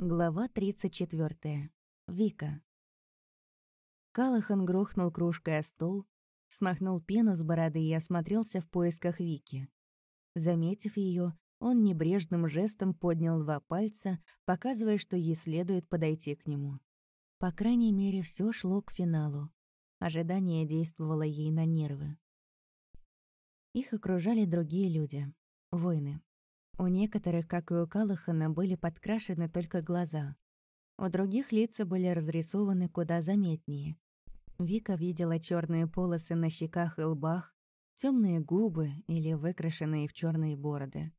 Глава 34. Вика. Калахан грохнул кружкой о стол, смахнул пену с бороды и осмотрелся в поисках Вики. Заметив ее, он небрежным жестом поднял два пальца, показывая, что ей следует подойти к нему. По крайней мере, все шло к финалу. Ожидание действовало ей на нервы. Их окружали другие люди. Воины. У некоторых, как и у Калахана, были подкрашены только глаза. У других лица были разрисованы куда заметнее. Вика видела черные полосы на щеках и лбах, темные губы или выкрашенные в черные бороды.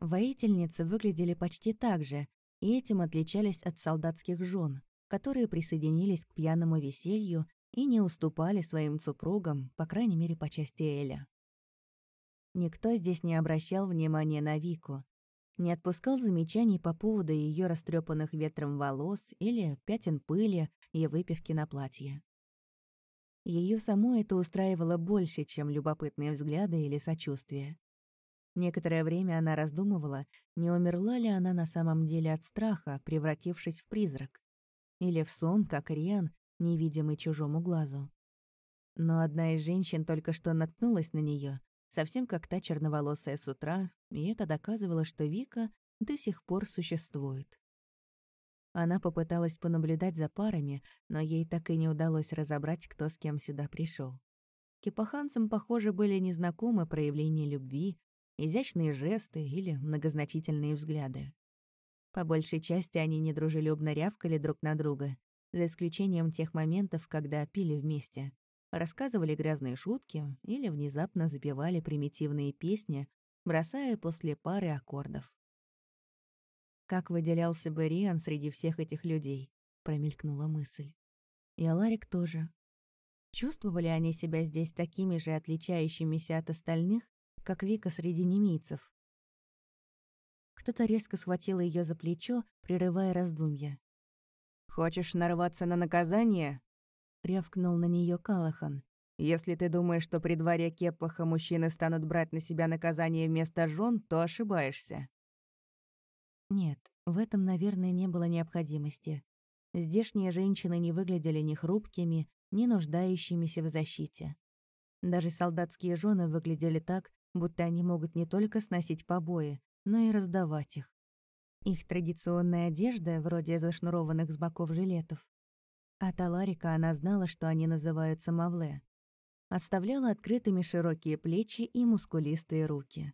Воительницы выглядели почти так же, и этим отличались от солдатских жен, которые присоединились к пьяному веселью и не уступали своим супругам, по крайней мере, по части Эля. Никто здесь не обращал внимания на Вику, не отпускал замечаний по поводу ее растрепанных ветром волос или пятен пыли и выпивки на платье. Ее само это устраивало больше, чем любопытные взгляды или сочувствие. Некоторое время она раздумывала, не умерла ли она на самом деле от страха, превратившись в призрак, или в сон, как Риан, невидимый чужому глазу. Но одна из женщин только что наткнулась на нее совсем как та черноволосая с утра, и это доказывало, что Вика до сих пор существует. Она попыталась понаблюдать за парами, но ей так и не удалось разобрать, кто с кем сюда пришел. Кипаханцам, похоже, были незнакомы проявления любви, изящные жесты или многозначительные взгляды. По большей части они недружелюбно рявкали друг на друга, за исключением тех моментов, когда пили вместе рассказывали грязные шутки или внезапно запевали примитивные песни, бросая после пары аккордов. «Как выделялся бы Риан среди всех этих людей?» — промелькнула мысль. И Аларик тоже. Чувствовали они себя здесь такими же отличающимися от остальных, как Вика среди немийцев? Кто-то резко схватил ее за плечо, прерывая раздумья. «Хочешь нарваться на наказание?» — рявкнул на нее Калахан. «Если ты думаешь, что при дворе Кеппаха мужчины станут брать на себя наказание вместо жен, то ошибаешься». Нет, в этом, наверное, не было необходимости. Здешние женщины не выглядели ни хрупкими, ни нуждающимися в защите. Даже солдатские жены выглядели так, будто они могут не только сносить побои, но и раздавать их. Их традиционная одежда, вроде зашнурованных с боков жилетов, от Аларика она знала, что они называются мавле. Оставляла открытыми широкие плечи и мускулистые руки.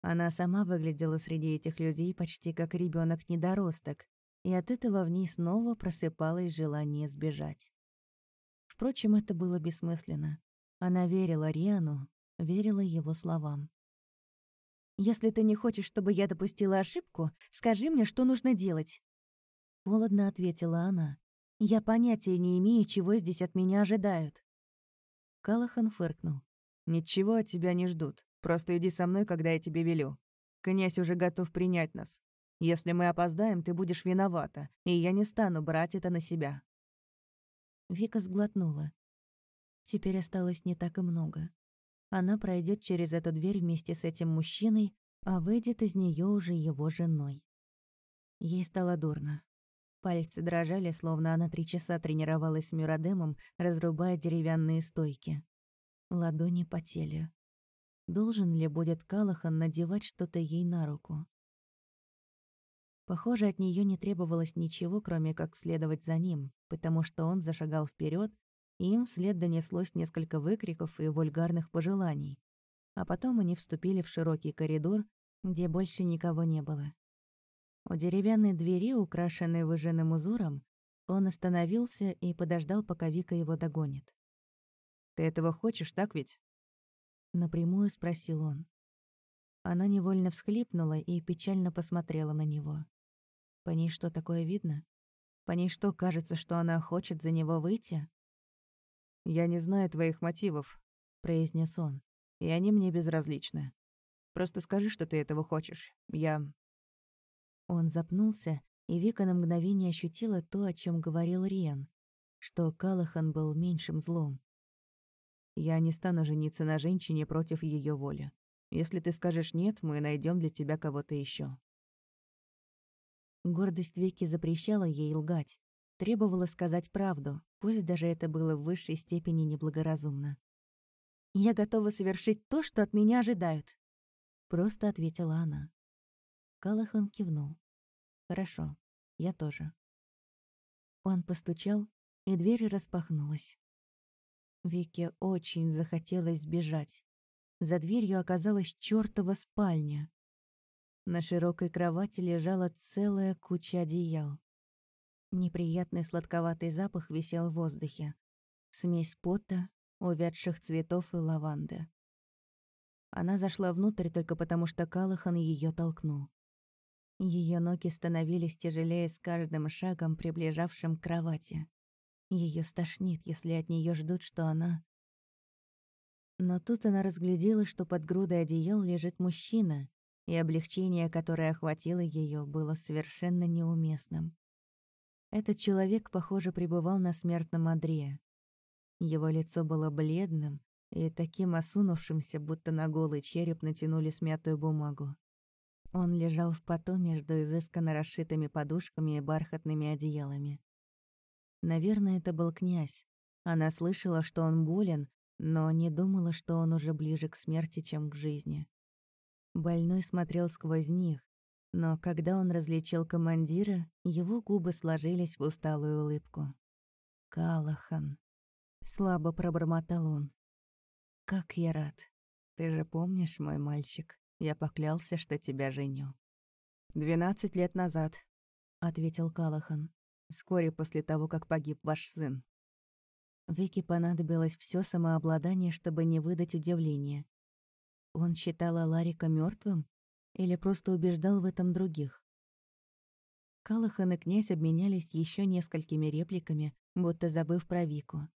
Она сама выглядела среди этих людей почти как ребенок недоросток и от этого в ней снова просыпалось желание сбежать. Впрочем, это было бессмысленно. Она верила Риану, верила его словам. «Если ты не хочешь, чтобы я допустила ошибку, скажи мне, что нужно делать». Холодно ответила она. Я понятия не имею, чего здесь от меня ожидают. Калахан фыркнул. «Ничего от тебя не ждут. Просто иди со мной, когда я тебе велю. Князь уже готов принять нас. Если мы опоздаем, ты будешь виновата, и я не стану брать это на себя». Вика сглотнула. Теперь осталось не так и много. Она пройдет через эту дверь вместе с этим мужчиной, а выйдет из нее уже его женой. Ей стало дурно. Пальцы дрожали, словно она три часа тренировалась с Мюрадемом, разрубая деревянные стойки. Ладони потели. Должен ли будет Калахан надевать что-то ей на руку? Похоже, от нее не требовалось ничего, кроме как следовать за ним, потому что он зашагал вперед, и им вслед донеслось несколько выкриков и вульгарных пожеланий. А потом они вступили в широкий коридор, где больше никого не было. У деревянной двери, украшенной выжженным узором, он остановился и подождал, пока Вика его догонит. «Ты этого хочешь, так ведь?» Напрямую спросил он. Она невольно всхлипнула и печально посмотрела на него. По ней что такое видно? По ней что, кажется, что она хочет за него выйти? «Я не знаю твоих мотивов», — произнес он, — «и они мне безразличны. Просто скажи, что ты этого хочешь. Я он запнулся, и Вика на мгновение ощутила то, о чем говорил Риан, что Калахан был меньшим злом. «Я не стану жениться на женщине против ее воли. Если ты скажешь «нет», мы найдем для тебя кого-то еще. Гордость Вики запрещала ей лгать, требовала сказать правду, пусть даже это было в высшей степени неблагоразумно. «Я готова совершить то, что от меня ожидают», — просто ответила она. Калахан кивнул. «Хорошо, я тоже». Он постучал, и дверь распахнулась. Вике очень захотелось сбежать. За дверью оказалась чёртова спальня. На широкой кровати лежала целая куча одеял. Неприятный сладковатый запах висел в воздухе. Смесь пота, увядших цветов и лаванды. Она зашла внутрь только потому, что Калахан ее толкнул. Ее ноги становились тяжелее с каждым шагом, приближавшим к кровати. Ее стошнит, если от нее ждут, что она... Но тут она разглядела, что под грудой одеял лежит мужчина, и облегчение, которое охватило ее, было совершенно неуместным. Этот человек, похоже, пребывал на смертном одре. Его лицо было бледным и таким осунувшимся, будто на голый череп натянули смятую бумагу. Он лежал в поту между изысканно расшитыми подушками и бархатными одеялами. Наверное, это был князь. Она слышала, что он болен, но не думала, что он уже ближе к смерти, чем к жизни. Больной смотрел сквозь них, но когда он различил командира, его губы сложились в усталую улыбку. «Калахан», — слабо пробормотал он. «Как я рад. Ты же помнишь, мой мальчик, я поклялся, что тебя женю». «Двенадцать лет назад», — ответил Калахан, вскоре после того, как погиб ваш сын. Вике понадобилось все самообладание, чтобы не выдать удивления. Он считал Аларика мертвым или просто убеждал в этом других? Калахан и князь обменялись еще несколькими репликами, будто забыв про Вику.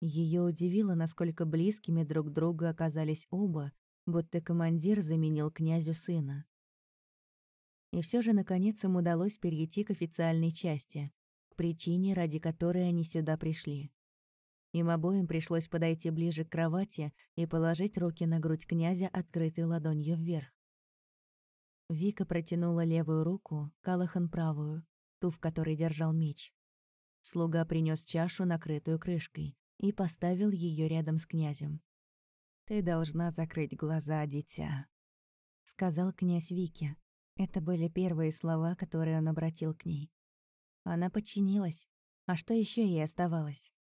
Ее удивило, насколько близкими друг другу оказались оба, будто командир заменил князю сына. И все же, наконец, им удалось перейти к официальной части, к причине, ради которой они сюда пришли. Им обоим пришлось подойти ближе к кровати и положить руки на грудь князя, открытой ладонью вверх. Вика протянула левую руку, Калахан правую, ту, в которой держал меч. Слуга принес чашу, накрытую крышкой, и поставил ее рядом с князем. «Ты должна закрыть глаза, дитя», — сказал князь Вике. Это были первые слова, которые он обратил к ней. Она подчинилась. А что еще ей оставалось?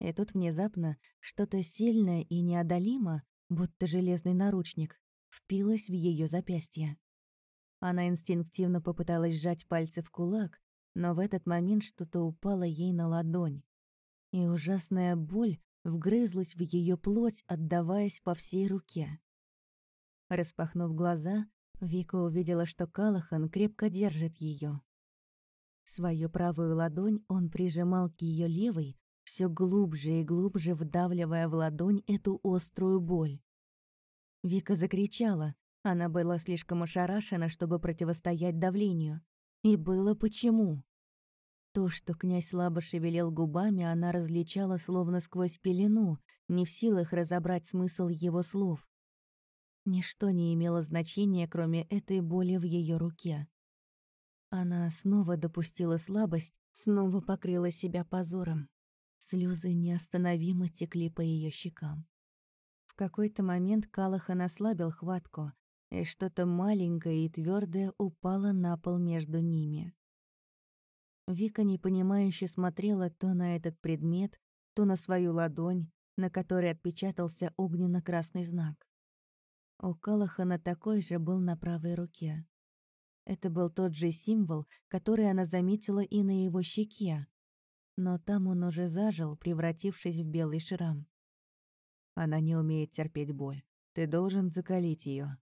И тут внезапно что-то сильное и неодолимо, будто железный наручник, впилось в ее запястье. Она инстинктивно попыталась сжать пальцы в кулак, но в этот момент что-то упало ей на ладонь. И ужасная боль вгрызлась в ее плоть, отдаваясь по всей руке. Распахнув глаза, Вика увидела, что Калахан крепко держит ее. Свою правую ладонь он прижимал к ее левой, все глубже и глубже вдавливая в ладонь эту острую боль. Вика закричала. Она была слишком ошарашена, чтобы противостоять давлению. И было почему. То, что князь слабо шевелил губами, она различала словно сквозь пелену, не в силах разобрать смысл его слов. Ничто не имело значения, кроме этой боли в ее руке. Она снова допустила слабость, снова покрыла себя позором. Слезы неостановимо текли по ее щекам. В какой-то момент Калахан ослабил хватку, и что-то маленькое и твердое упало на пол между ними. Вика непонимающе смотрела то на этот предмет, то на свою ладонь, на которой отпечатался огненно-красный знак. У Калахана такой же был на правой руке. Это был тот же символ, который она заметила и на его щеке, но там он уже зажил, превратившись в белый шрам. Она не умеет терпеть боль. Ты должен закалить ее,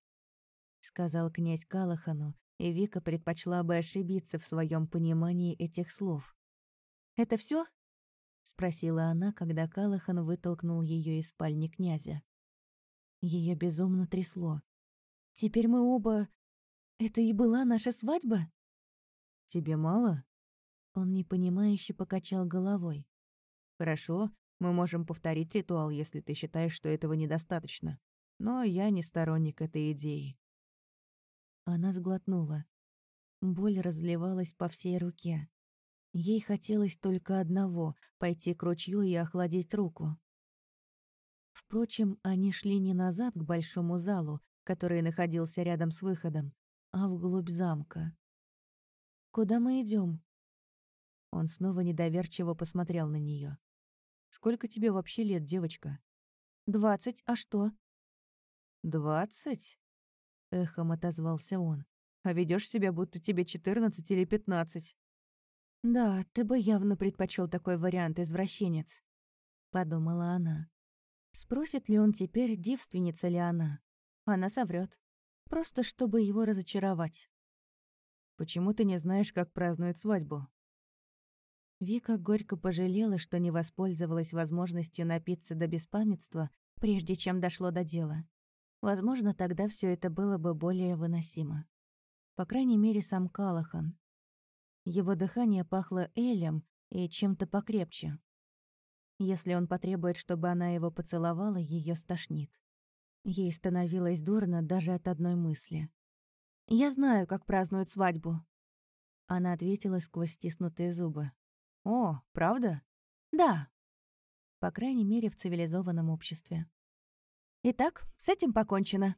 сказал князь Калахану, и Вика предпочла бы ошибиться в своем понимании этих слов. Это все? спросила она, когда Калахан вытолкнул ее из спальни князя. Ее безумно трясло. Теперь мы оба Это и была наша свадьба? Тебе мало? Он непонимающе покачал головой. «Хорошо, мы можем повторить ритуал, если ты считаешь, что этого недостаточно. Но я не сторонник этой идеи». Она сглотнула. Боль разливалась по всей руке. Ей хотелось только одного — пойти к ручью и охладить руку. Впрочем, они шли не назад к большому залу, который находился рядом с выходом, а вглубь замка. «Куда мы идем? Он снова недоверчиво посмотрел на нее. «Сколько тебе вообще лет, девочка?» «Двадцать, а что?» «Двадцать?» — эхом отозвался он. «А ведешь себя, будто тебе четырнадцать или пятнадцать». «Да, ты бы явно предпочел такой вариант, извращенец», — подумала она. Спросит ли он теперь, девственница ли она? Она соврет. Просто чтобы его разочаровать. «Почему ты не знаешь, как празднуют свадьбу?» Вика горько пожалела, что не воспользовалась возможностью напиться до беспамятства, прежде чем дошло до дела. Возможно, тогда все это было бы более выносимо. По крайней мере, сам Калахан. Его дыхание пахло элем и чем-то покрепче. Если он потребует, чтобы она его поцеловала, ее стошнит. Ей становилось дурно даже от одной мысли. «Я знаю, как празднуют свадьбу», — она ответила сквозь стиснутые зубы. «О, правда?» «Да». По крайней мере, в цивилизованном обществе. «Итак, с этим покончено»,